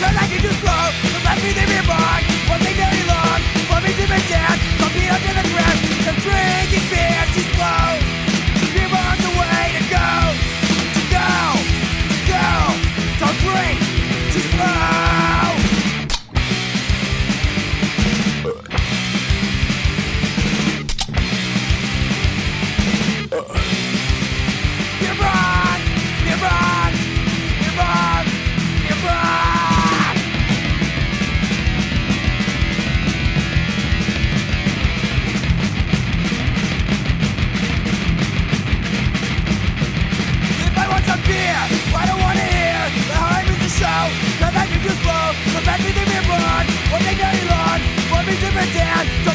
Cause I can just flow What they dirty lord, What me to pretend.